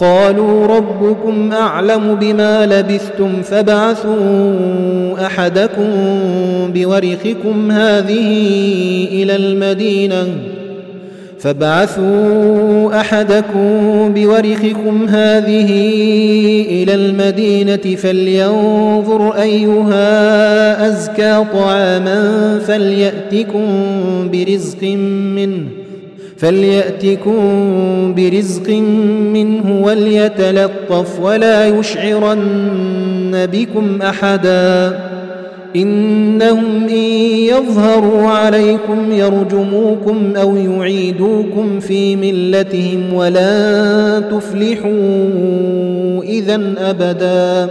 قالوا ربكم أعلم بما لبثتم فابعثوا أحدكم بورقكم هذه إلى المدينة فابعثوا أحدكم بورقكم هذه إلى المدينة فلينظر أيها أزكى طعاما فليأتكم برزق منه فليأتكم برزق منه وليتلطف ولا يشعرن بكم أحدا. إنهم إن يظهروا عليكم يرجموكم أو يعيدوكم في ملتهم ولا تفلحوا إذا أبدا.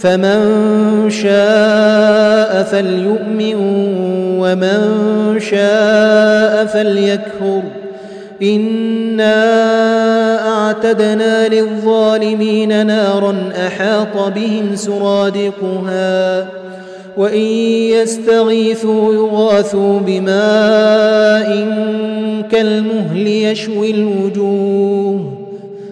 فمن شاء فليؤمن ومن شاء فليكفر. إنا أعتدنا للظالمين نارا أحاط بهم سرادقها وإن يستغيثوا يغاثوا بماء كالمهل يشوي الوجوه.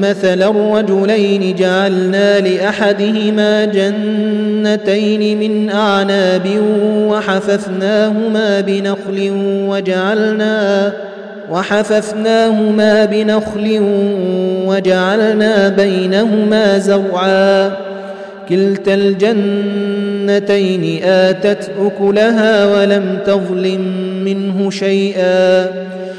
مثل الرجلين جعلنا لأحدهما جنتين من أعناب وحففناهما بنخل وجعلنا وحففناهما بنخل وجعلنا بينهما زرعا. كلتا الجنتين آتت أكلها ولم تظلم منه شيئا.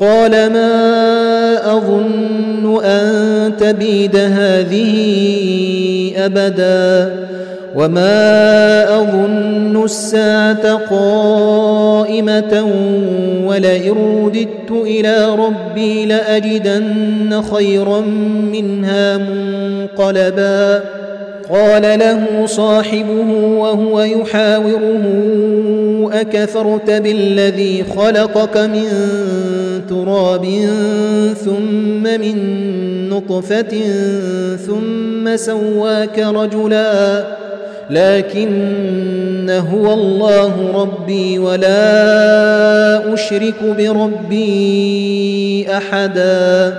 قال ما أظن أن تبيد هذه أبدا وما أظن الساعة قائمة ولئن رددت إلى ربي لأجدن خيرا منها منقلبا قال له صاحبه وهو يحاوره أكفرت بالذي خلقك من تراب ثم من نطفة ثم سواك رجلا لكن هو الله ربي ولا أشرك بربي أحدا.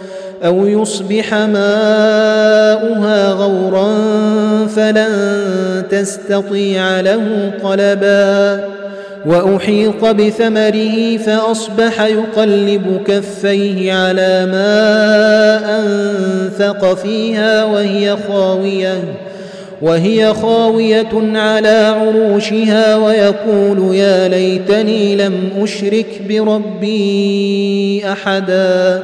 أو يصبح ماؤها غورا فلن تستطيع له طلبا. وأحيط بثمره فأصبح يقلب كفيه على ما أنفق فيها وهي خاوية وهي خاوية على عروشها ويقول يا ليتني لم أشرك بربي أحدا.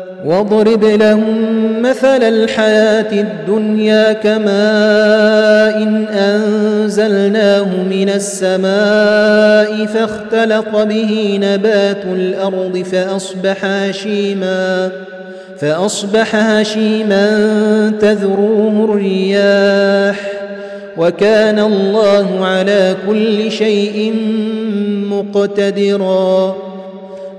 واضرب لهم مثل الحياة الدنيا كماء إن أنزلناه من السماء فاختلط به نبات الأرض فأصبح هشيما فأصبح هشيما تذروه الرياح وكان الله على كل شيء مقتدراً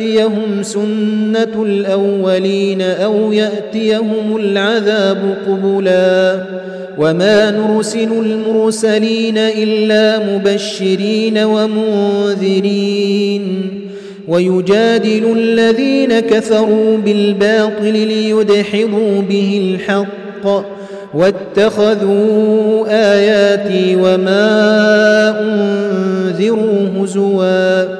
تاتيهم سنة الأولين أو يأتيهم العذاب قبلا وما نرسل المرسلين إلا مبشرين ومنذرين ويجادل الذين كفروا بالباطل ليدحضوا به الحق واتخذوا آياتي وما أنذروا هزوا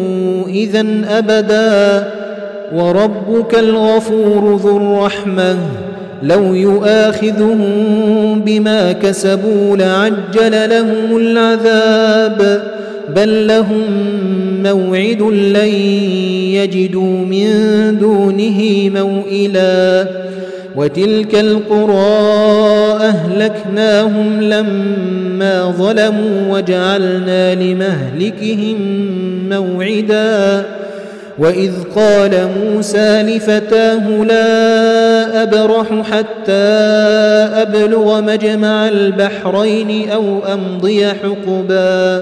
اذا أبدا وربك الغفور ذو الرحمة لو يؤاخذهم بما كسبوا لعجل لهم العذاب بل لهم موعد لن يجدوا من دونه موئلا وتلك القرى اهلكناهم لما ظلموا وجعلنا لمهلكهم موعدا واذ قال موسى لفتاه لا ابرح حتى ابلغ مجمع البحرين أو امضي حقبا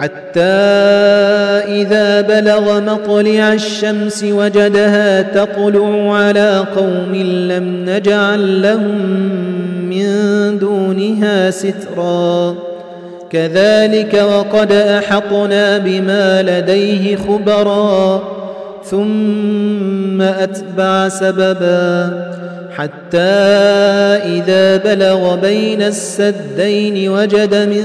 حتى إذا بلغ مطلع الشمس وجدها تطلع على قوم لم نجعل لهم من دونها سترا. كذلك وقد أحطنا بما لديه خبرا ثم أتبع سببا. حتى إذا بلغ بين السدين وجد من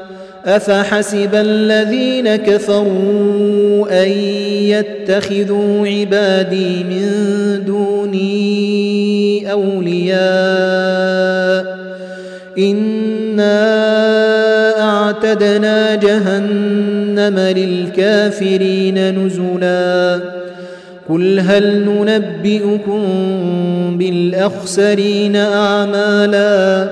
أفحسب الذين كفروا أن يتخذوا عبادي من دوني أولياء؟ إنا أعتدنا جهنم للكافرين نزلا. قل هل ننبئكم بالأخسرين أعمالا؟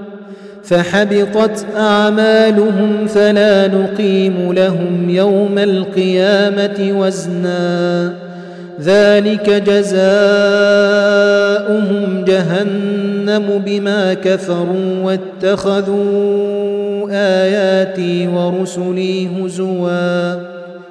فحبطت أعمالهم فلا نقيم لهم يوم القيامة وزنا. ذلك جزاؤهم جهنم بما كفروا واتخذوا آياتي ورسلي هزوا.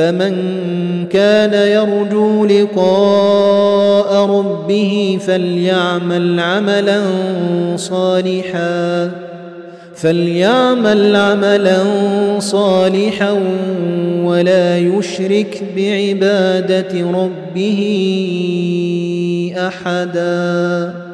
فمن كان يرجو لقاء ربه فليعمل عملا صالحا فليعمل عملا صالحا ولا يشرك بعبادة ربه أحدا.